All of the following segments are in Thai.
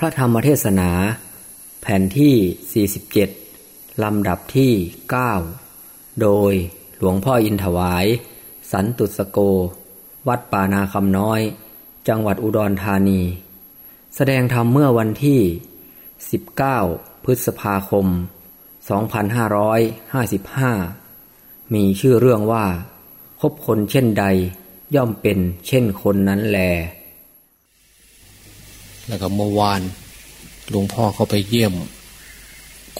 พระธรรมเทศนา แผ่นที่ 47 ลำดับที่ 9 โดยหลวงพ่ออินถวาย สันตุสโก วัดป่านาคำน้อย จังหวัดอุดรธานี แสดงธรรมเมื่อวันที่ 19 พฤษภาคม 2555 มีชื่อเรื่องว่า คบคนเช่นใดย่อมเป็นเช่นคนนั้นแล แล้วก็เมื่อวานหลวงพ่อเขาไปเยี่ยม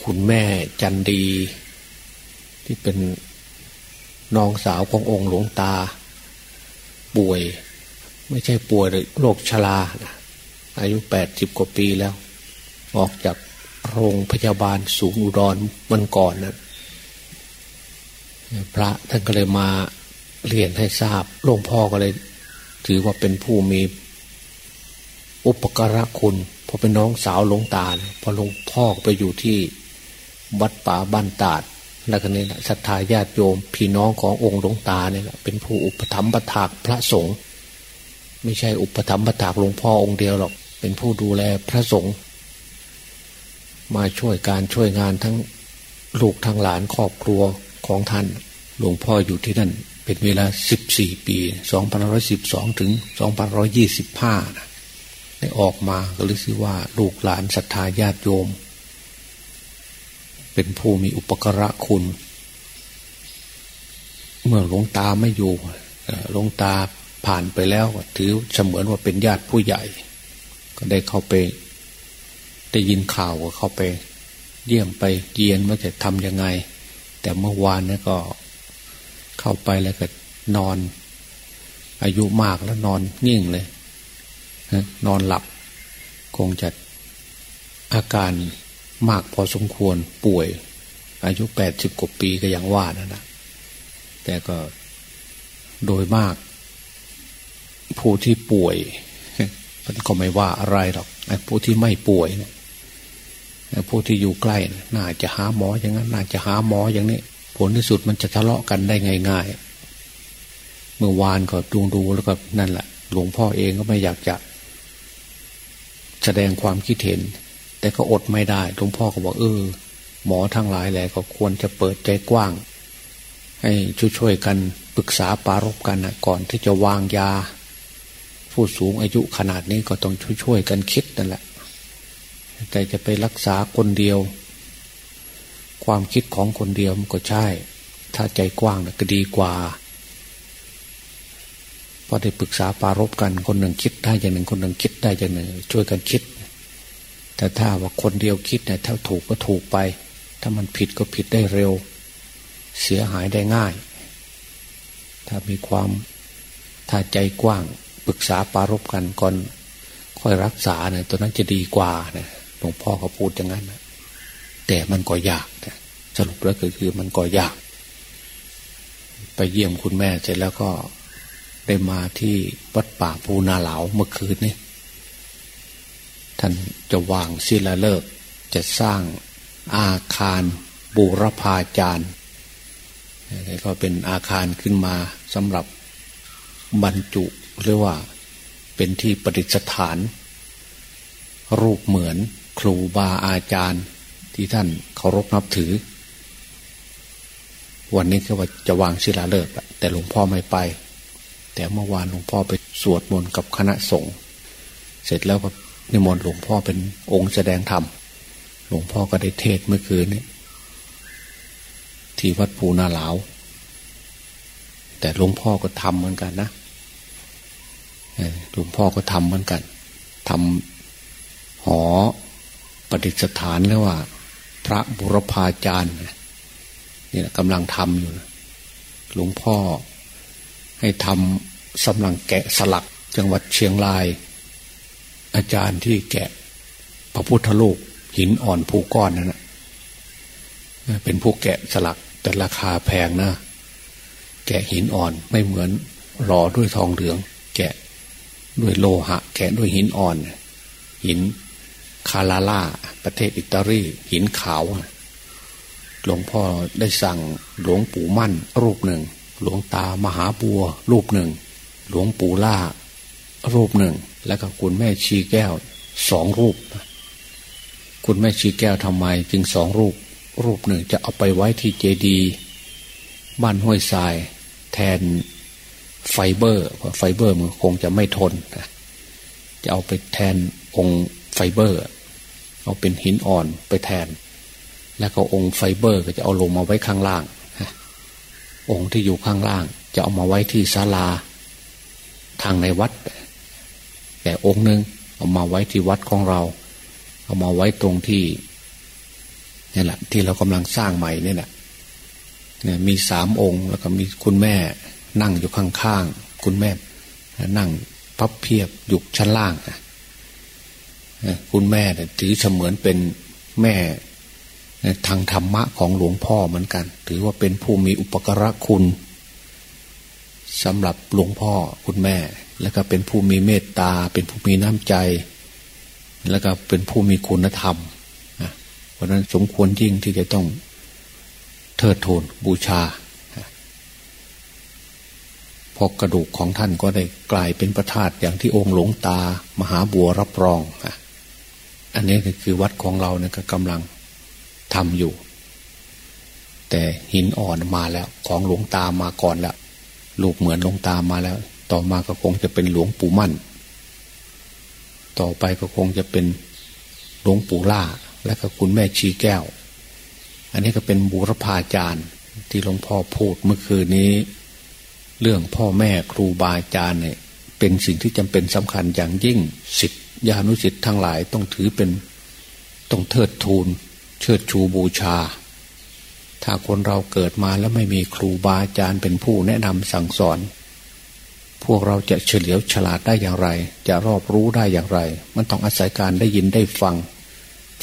คุณแม่จันดี ที่เป็นน้องสาวขององค์หลวงตา ป่วย ไม่ใช่ป่วยโรคชรานะอายุแปดสิบกว่าปีแล้ว ออกจากโรงพยาบาลสูงอุดรมันก่อนนะพระท่านก็เลยมาเรียนให้ทราบหลวงพ่อก็เลย ถือว่าเป็นผู้มี อุปการะคุณพอเป็นน้องสาวหลวงตานี่ยพอหลวงพ่อไปอยู่ที่วัดป่าบ้านตาดแล้วก็นี่แหละศรัทธาญาติโยมพี่น้องขององค์หลวงตาเนี่ยแหละเป็นผู้อุปถัมภ์ประถากพระสงฆ์ไม่ใช่อุปถัมภ์ประถากหลวงพ่อองค์เดียวหรอก เป็นผู้ดูแลพระสงฆ์มาช่วยการช่วยงานทั้งลูกทั้งหลานครอบครัวของท่าน หลวงพ่ออยู่ที่นั่น เป็นเวลาสิบสี่ปีสองพันร้อยสิบสองถึงสองพันร้อยยี่สิบห้านะ ได้ออกมาก็รู้สึกว่าลูกหลานศรัทธาญาติโยม เป็นผู้มีอุปการะคุณ เมื่อหลวงตาไม่อยู่หลวงตาผ่านไปแล้วถือเสมือนว่าเป็นญาติผู้ใหญ่ ก็ได้เข้าไป ได้ยินข่าวก็เข้าไป เยี่ยมไปเยียนว่าจะทำยังไง แต่เมื่อวานนี่ก็เข้าไปแล้วก็นอน อายุมากแล้วนอนนิ่งเลย นอนหลับ คงจะอาการมากพอสมควรป่วย อายุแปดสิบกว่าปีก็ยังว่านะนะแต่ก็โดยมาก ผู้ที่ป่วยมันก็ไม่ว่าอะไรหรอกผู้ที่ไม่ป่วยนี่ยผู้ที่อยู่ใกล้น่าจะหาหมออย่างนั้น น่าจะหาหมออย่างนี้ผลที่สุดมันจะทะเลาะกันได้ง่าย ๆ เมื่อวานก็ดูดูแล้วก็นั่นแหละหลวงพ่อเองก็ไม่อยากจะ แสดงความคิดเห็น แต่ก็อดไม่ได้หลวงพ่อก็บอกเออ หมอทั้งหลายแหละก็ควรจะเปิดใจกว้าง ให้ช่วยๆกันปรึกษาปารบกันนะก่อนที่จะวางยา ผู้สูงอายุขนาดนี้ก็ต้องช่วยๆกันคิดนั่นแหละ แต่จะไปรักษาคนเดียว ความคิดของคนเดียวมันก็ใช่ ถ้าใจกว้างนะก็ดีกว่า พอได้ปรึกษาปารบกันคนหนึ่งคิดได้อย่างหนึ่งคนหนึ่งคิดได้อย่างหนึ่ง ช่วยกันคิด แต่ถ้าว่าคนเดียวคิดเนี่ยถ้าถูกก็ถูกไป ถ้ามันผิดก็ผิดได้เร็ว เสียหายได้ง่าย ถ้ามีความถ้าใจกว้างปรึกษาปารบกันก่อนค่อยรักษาเนี่ยตัวนั้นจะดีกว่าเนี่ยหลวงพ่อเขาพูดอย่างนั้นนะแต่มันก็ยากสรุปแล้วก็คือมันก็ยาก ไปเยี่ยมคุณแม่เสร็จแล้วก็ ได้มาที่วัดป่าภูนาเหลาเมื่อคืนนี้ ท่านจะวางศิลาฤกษ์จะสร้างอาคารบูรพาจารย์ก็เป็นอาคารขึ้นมาสำหรับบรรจุเรียกว่าเป็นที่ประดิษฐาน รูปเหมือนครูบาอาจารย์ที่ท่านเคารพนับถือ วันนี้ก็ว่าจะวางศิลาฤกษ์แต่หลวงพ่อไม่ไป แต่เมื่อวานหลวงพ่อไปสวดมนต์กับคณะสงฆ์เสร็จแล้วก็นิมนต์หลวงพ่อเป็นองค์แสดงธรรมหลวงพ่อก็ได้เทศเมื่อคืนนี้ที่วัดภูนาหลาว แต่หลวงพ่อก็ทำเหมือนกันนะหลวงพ่อก็ทำเหมือนกันทำหอปฏิสถานแล้วว่า พระบุรพาจารย์นี่กำลังทำอยู่หลวงพ่อให้ทำ สำลังแกะสลักจังหวัดเชียงราย อาจารย์ที่แกะพระพุทธรูปหินอ่อนภูก้อนนั่นนะเป็นผู้แกะสลักแต่ราคาแพงนะ แกะหินอ่อนไม่เหมือนหล่อด้วยทองเหลือง แกะด้วยโลหะ แกะด้วยหินอ่อน หินคาลาล่าประเทศอิตาลีหินขาว หลวงพ่อได้สั่งหลวงปู่มั่นรูปหนึ่ง หลวงตามหาบัวรูปหนึ่ง หลวงปู่หล้า รูปหนึ่ง และก็คุณแม่ชีแก้วสองรูป คุณแม่ชีแก้วทำไม จึงสองรูป รูปหนึ่งจะเอาไปไว้ที่เจดีย์บ้านห้วยทราย แทนไฟเบอร์ ไฟเบอร์มันคงจะไม่ทนจะเอาไปแทนองค์ไฟเบอร์ เอาเป็นหินอ่อนไปแทน แล้วก็องค์ไฟเบอร์ก็จะเอาลงมาไว้ข้างล่าง องค์ที่อยู่ข้างล่าง จะเอามาไว้ที่ศาลา ทางในวัด แต่องค์หนึ่งเอามาไว้ที่วัดของเรา เอามาไว้ตรงที่นี่แหละ ที่เรากำลังสร้างใหม่นี่แหละเนี่ยมีสามองค์แล้วก็มีคุณแม่นั่งอยู่ข้างๆคุณแม่นั่งพับเพียบอยู่ชั้นล่างคุณแม่ถือเสมือนเป็นแม่ทางธรรมะของหลวงพ่อเหมือนกัน ถือว่าเป็นผู้มีอุปการะคุณ สำหรับหลวงพ่อคุณแม่ แล้วก็เป็นผู้มีเมตตา เป็นผู้มีน้ำใจ แล้วก็เป็นผู้มีคุณธรรมเพราะนั้นสมควรยิ่งที่จะต้องเทิดทูนบูชาพอกระดูกของท่านก็ได้กลายเป็นพระธาตุอย่างที่องค์หลวงตามหาบัวรับรองอันนี้คือวัดของเราเนี่ยก็กำลังทำอยู่ แต่หินอ่อนมาแล้วของหลวงตามาก่อนแล้ว ลูกเหมือนหลวงตามาแล้ว ต่อมาก็คงจะเป็นหลวงปู่มั่น ต่อไปก็คงจะเป็นหลวงปู่ล่า และก็คุณแม่ชีแก้ว อันนี้ก็เป็นบูรพาจารย์ที่หลวงพ่อพูดเมื่อคืนนี้ เรื่องพ่อแม่ครูบาอาจารย์เนี่ยเป็นสิ่งที่จำเป็นสำคัญอย่างยิ่งสิทธิญาณุสิทธิ์ทั้งหลายต้องถือเป็นต้องเทิดทูน เชิดชูบูชา ถ้าคนเราเกิดมาแล้วไม่มีครูบาอาจารย์เป็นผู้แนะนำสั่งสอน พวกเราจะเฉลียวฉลาดได้อย่างไร จะรอบรู้ได้อย่างไร มันต้องอาศัยการได้ยินได้ฟัง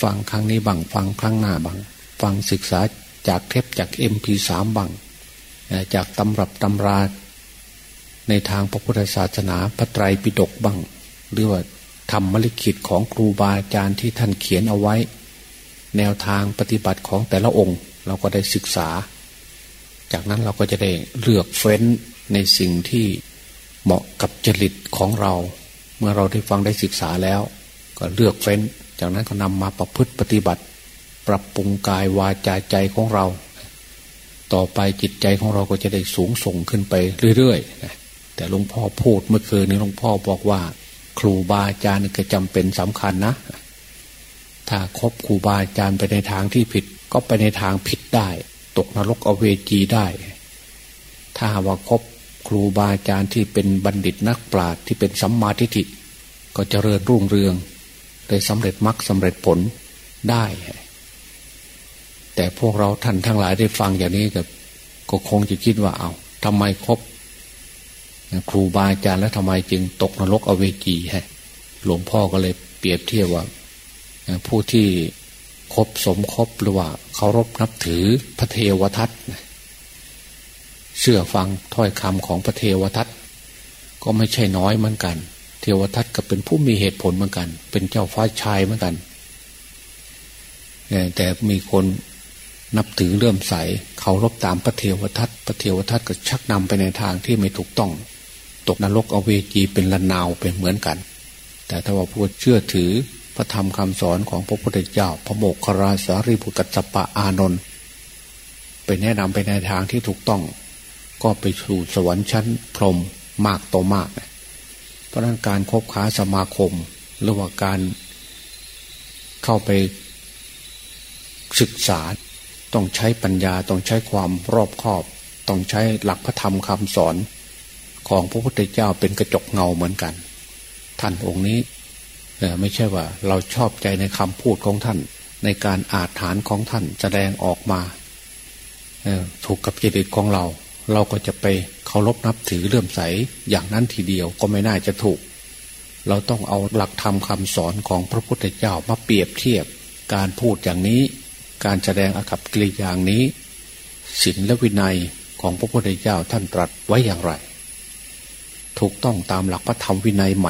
ฟังครั้งนี้บังฟังครั้งหน้าบัง ฟังศึกษาจากเทปจากเอ็มพีสามบัง จากตำรับตำรา ในทางพระพุทธศาสนาพระไตรปิฎกบ้างหรือว่าทำมลิขิตของครูบาอาจารย์ที่ท่านเขียนเอาไว้ แนวทางปฏิบัติของแต่ละองค์ เราก็ได้ศึกษา จากนั้นเราก็จะได้เลือกเฟ้นในสิ่งที่เหมาะกับจริตของเรา เมื่อเราได้ฟังได้ศึกษาแล้ว ก็เลือกเฟ้น จากนั้นก็นำมาประพฤติปฏิบัติ ปรับปรุงกายวาจาใจของเรา ต่อไปจิตใจของเราก็จะได้สูงส่งขึ้นไปเรื่อยๆแต่หลวงพ่อพูดเมื่อคืนนี้หลวงพ่อบอกว่า ครูบาอาจารย์ก็จำเป็นสำคัญนะ ถ้าคบครูบาอาจารย์ไปในทางที่ผิด ก็ไปในทางผิดได้ ตกนรกอเวจีได้ ถ้าว่าคบครูบาอาจารย์ที่เป็นบัณฑิตนักปราชญ์ที่เป็นสัมมาทิฏฐิก็จเจริญรุ่งเรืองได้สำเร็จมรรคสาเร็จผลได้ แต่พวกเราท่านทั้งหลายได้ฟังอย่างนี้ก็คงจะคิดว่าเอาทำไมคบครูบาอาจารย์แล้วทำไมจึงตกนรกอเวจีฮะหลวงพ่อก็เลยเปรียบเทียบว่าผู้ที่ คบสมคบหรือว่าเคารพนับถือพระเทวทัตเชื่อฟังถ้อยคำของพระเทวทัตก็ไม่ใช่น้อยเหมือนกัน เทวทัตก็เป็นผู้มีเหตุผลเหมือนกัน เป็นเจ้าฟ้าชายเหมือนกัน แต่มีคนนับถือเลื่อมใสเคารพตามพระเทวทัตพระเทวทัตก็ชักนำไปในทางที่ไม่ถูกต้อง ตกนรกอเวจีเป็นละนาวเป็นเหมือนกัน แต่ถ้าว่าผู้เชื่อถือ พระธรรมคำสอนของพระพุทธเจ้า พระโมกขราสารีบุตรกัจจปะอานนท์ไปแนะนำไปในทางที่ถูกต้อง ก็ไปสู่สวรรค์ชั้นพรหมมากต่อมากเพราะนั้นการคบค้าสมาคมหรือว่าการเข้าไปศึกษาต้องใช้ปัญญาต้องใช้ความรอบคอบ ต้องใช้หลักพระธรรมคำสอน ของพระพุทธเจ้าเป็นกระจกเงาเหมือนกัน ท่านองค์นี้ ไม่ใช่ว่า เราชอบใจในคำพูดของท่าน ในการอาถานของท่านแสดงออกมาถูกกับจริตของเรา เราก็จะไปเคารพนับถือเลื่อมใสอย่างนั้นทีเดียวก็ไม่น่าจะถูก เราต้องเอาหลักธรรมคาสอนของพระพุทธเจ้ามาเปรียบเทียบ การพูดอย่างนี้ การแสดงอากับกิริยอย่างนี้ศีลและวินัยของพระพุทธเจ้าท่านตรัสไว้อย่างไร ถูกต้องตามหลักพระธรรมวินัยไหม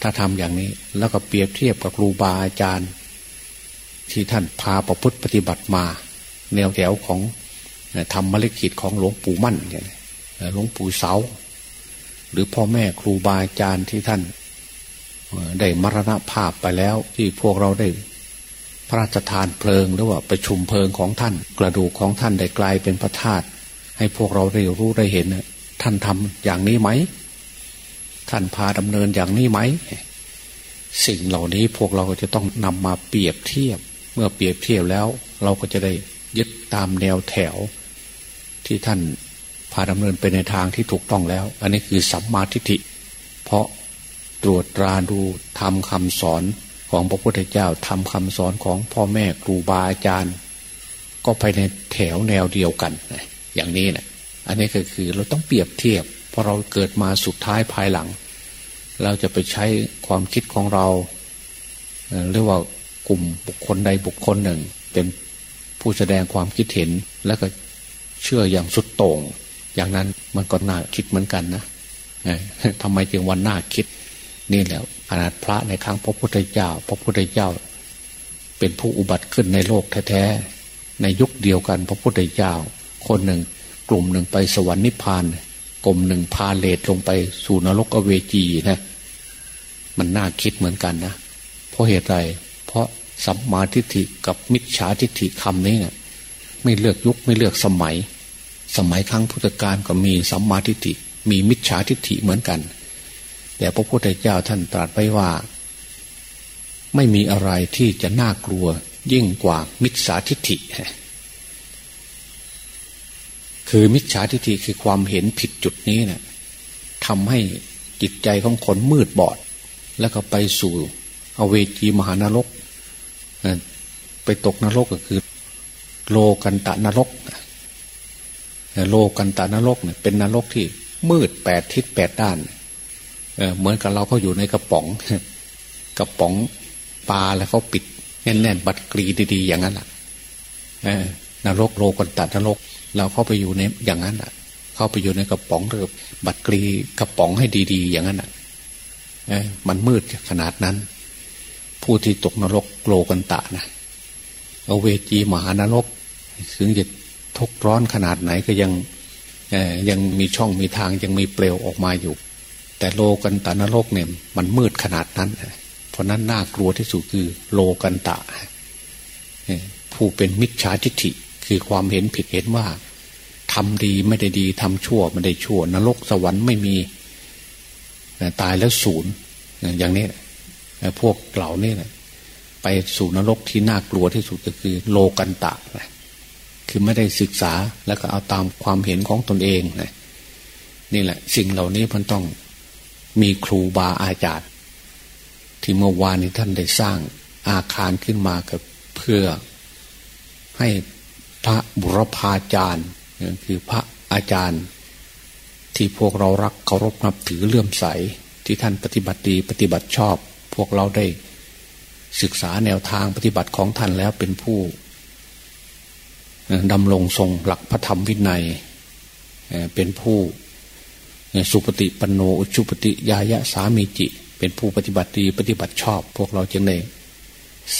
ถ้าทำอย่างนี้ แล้วก็เปรียบเทียบกับครูบาอาจารย์ ที่ท่านพาประพฤติปฏิบัติมา แนวแถวของทำมรกิจของหลวงปู่มั่นหลวงปู่เสา หรือพ่อแม่ครูบาอาจารย์ที่ท่านได้มรณภาพไปแล้วที่พวกเราได้ พระราชทานเพลิงหรือว่าประชุมเพลิงของท่าน กระดูกของท่านได้กลายเป็นพระธาตุให้พวกเราได้รู้ได้เห็นท่านทำอย่างนี้ไหม ท่านพาดำเนินอย่างนี้ไหม สิ่งเหล่านี้พวกเราก็จะต้องนำมาเปรียบเทียบ เมื่อเปรียบเทียบแล้ว เราก็จะได้ยึดตามแนวแถว ที่ท่านพาดำเนินไปในทางที่ถูกต้องแล้ว อันนี้คือสัมมาทิฏฐิ เพราะตรวจตราดูทำคำสอนของพระพุทธเจ้าทำคำสอนของพ่อแม่ครูบาอาจารย์ ก็ไปในแถวแนวเดียวกัน อย่างนี้นะอันนี้ก็คือเราต้องเปรียบเทียบ พอเราเกิดมาสุดท้ายภายหลัง เราจะไปใช้ความคิดของเราหรือว่ากลุ่มบุคคลใดบุคคลหนึ่ง เป็นผู้แสดงความคิดเห็นแล้วก็เชื่ออย่างสุดโต่ง อย่างนั้นมันก็น่าคิดเหมือนกันนะทำไมจึงวันน่าคิดนี่แหละขนาดพระในครั้งพระพุทธเจ้า พระพุทธเจ้า เป็นผู้อุบัติขึ้นในโลกแท้ๆในยุคเดียวกันพระพุทธเจ้า คนหนึ่งกลุ่มหนึ่งไปสวรรค์นิพพาน กลมหนึ่งพาเลทลงไปสู่นรกอเวจีนะ มันน่าคิดเหมือนกันนะเพราะเหตุไร เพราะสัมมาทิฏฐิกับมิจฉาทิฏฐิคำนี้เนะี่ยไม่เลือกยุคไม่เลือกสมัย สมัยครั้งพุทธกาลก็มีสัมมาทิฏฐิมีมิจฉาทิฏฐิเหมือนกัน แต่พระพุทธเจ้าท่านตรัสไว้ว่า ไม่มีอะไรที่จะน่ากลัวยิ่งกว่ามิจฉาทิฏฐิ คือมิจฉาทิฏฐิคือความเห็นผิดจุดนี้เนะี่ยทำให้จิตใจของคนมืดบอด แล้วก็ไปสู่อเวจีมหานรก ไปตกนรกก็คือ โลกันตะนรก โลกันตะนรกเนี่ยเป็นนรกที่มืดแปดทิศแปดด้าน เหมือนกับเราเขาอยู่ในกระป๋อง กระป๋องปลาแล้วเขาปิดแน่นๆบัดกรีดี ๆ อย่างนั้นแหละนรกโลกันตัดนรก เราเข้าไปอยู่ในอย่างนั้นอะ เข้าไปอยู่ในกระป๋องเรือบัดกรีกระป๋องให้ดีๆ อย่างนั้นอะมันมืดขนาดนั้น ผู้ที่ตกนรกโลกันตะนะเอาเวจีมหานรกถึงจะทุกร้อนขนาดไหนก็ยังยังมีช่องมีทางยังมีเปลวออกมาอยู่ แต่โลกันตานรกเนี่ย มันมืดขนาดนั้น เพราะนั้นน่ากลัวที่สุดคือโลกันตะ ผู้เป็นมิจฉาทิฏฐิ คือความเห็นผิดเห็นว่าทำดีไม่ได้ดีทำชั่วไม่ได้ชั่ว นรกสวรรค์ไม่มีตายแล้วศูนย์อย่างนี้พวกเหล่านี้ไปสู่นรกที่น่ากลัวที่สุดก็คือ โลกันตะคือไม่ได้ศึกษาแล้วก็เอาตามความเห็นของตนเองนี่แหละ สิ่งเหล่านี้มันต้องมีครูบาอาจารย์ ที่เมื่อวานนี้ท่านได้สร้างอาคารขึ้นมากับเพื่อให้ พระบุรพาจารย์คือพระอาจารย์ ที่พวกเรารักเคารพนับถือเลื่อมใส ที่ท่านปฏิบัติดีปฏิบัติชอบ พวกเราได้ศึกษาแนวทางปฏิบัติของท่านแล้วเป็นผู้ดำรงทรงหลักพระธรรมวินัย เป็นผู้สุปฏิปโนอุชุปฏิยายะสามีจิ เป็นผู้ปฏิบัติดีปฏิบัติชอบ พวกเราจึงได้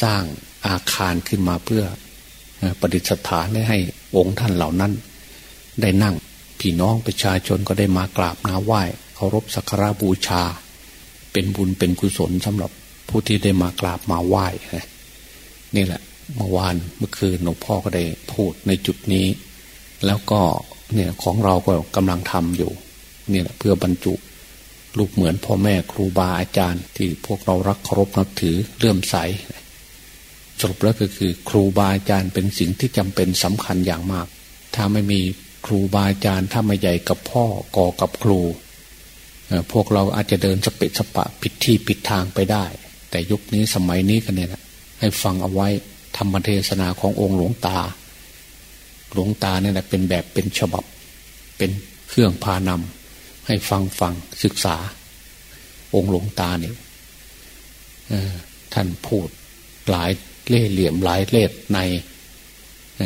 สร้างอาคารขึ้นมาเพื่อ ประดิษฐานได้ให้องค์ท่านเหล่านั้น ได้นั่งพี่น้องประชาชนก็ได้มากราบนาไหว้เคารพสักการะบูชา เป็นบุญเป็นกุศลสำหรับผู้ที่ได้มากราบมาไหว้นี่แหละเมื่อวานเมื่อคืนหลวงพ่อก็ได้พูดในจุดนี้ แล้วก็เนี่ยของเราก็กำลังทำอยู่เนี่แหละเพื่อบรรจุลูกเหมือนพ่อแม่ครูบาอาจารย์ ที่พวกเรารักเคารพนับถือเลื่อมใส สรุปแล้วก็คือ ครูบาอาจารย์เป็นสิ่งที่จำเป็นสำคัญอย่างมาก ถ้าไม่มีครูบาอาจารย์ถ้าไม่ใหญ่กับพ่อก่อกับครู พวกเราอาจจะเดินสเปะสปะผิดที่ผิดทางไปได้ แต่ยุคนี้สมัยนี้กันเนี่ยนะให้ฟังเอาไว้ธรรมเทศนาขององค์หลวงตา หลวงตาเนี่ยนะเป็นแบบเป็นฉบับ เป็นเครื่องพานำให้ฟังฟังศึกษา องค์หลวงตาเนี่ยท่านพูดหลาย เล่เหลี่ยมหลายเล่ใน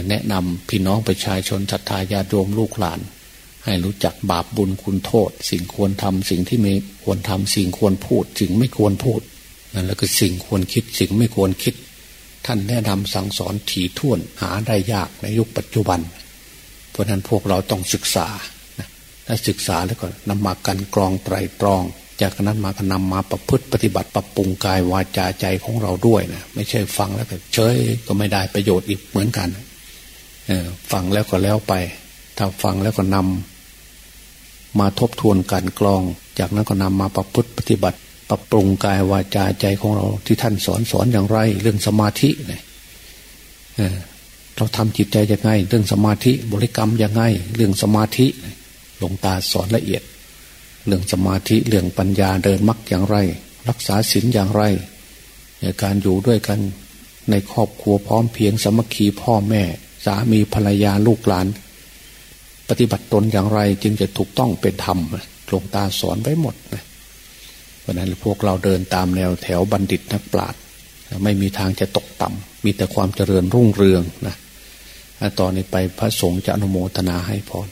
แนะนำพี่น้องประชาชนศรัทธาญาติโยมลูกหลาน ให้รู้จักบาปบุญคุณโทษ สิ่งควรทำสิ่งที่ไม่ควรทำสิ่งควรพูด สิ่งไม่ควรพูดแล้วก็สิ่งควรคิดสิ่งไม่ควรคิด ท่านแนะนำสั่งสอนถี่ถ้วนหาได้ยากในยุคปัจจุบัน เพราะนั้นพวกเราต้องศึกษาถ้าศึกษาแล้วก็นำมากันกรองไตรตรอง จากนั้นมาก็นำมาประพฤติปฏิบัติปรับปรุงกายวาจาใจของเราด้วยนะไม่ใช่ฟังแล้วก็เฉยก็ไม่ได้ประโยชน์อีกเหมือนกันฟังแล้วก็แล้วไป ถ้าฟังแล้วก็นำมาทบทวนการกลอง จากนั้นก็นำมาประพฤติปฏิบัติ ปรับปรุงกายวาจาใจของเรา ที่ท่านสอนสอนอย่างไร เรื่องสมาธิเนี่ยเราทำจิตใจยังไง เรื่องสมาธิบริกรรมยังไง เรื่องสมาธิหลวงตาสอนละเอียด เรื่องสมาธิเรื่องปัญญาเดินมักอย่างไร รักษาศีลอย่างไร การอยู่ด้วยกันในครอบครัวพร้อมเพียงสมัคคีพ่อแม่ สามีภรรยาลูกหลาน ปฏิบัติตนอย่างไรจึงจะถูกต้องเป็นธรรมหลวงตาสอนไว้หมดนะเพราะนั้นพวกเราเดินตามแนวแถวบัณฑิตนักปราชญ์ไม่มีทางจะตกต่ำมีแต่ความเจริญรุ่งเรืองนะตอนนี้ไปพระสงฆ์จะอนุโมทนาให้พร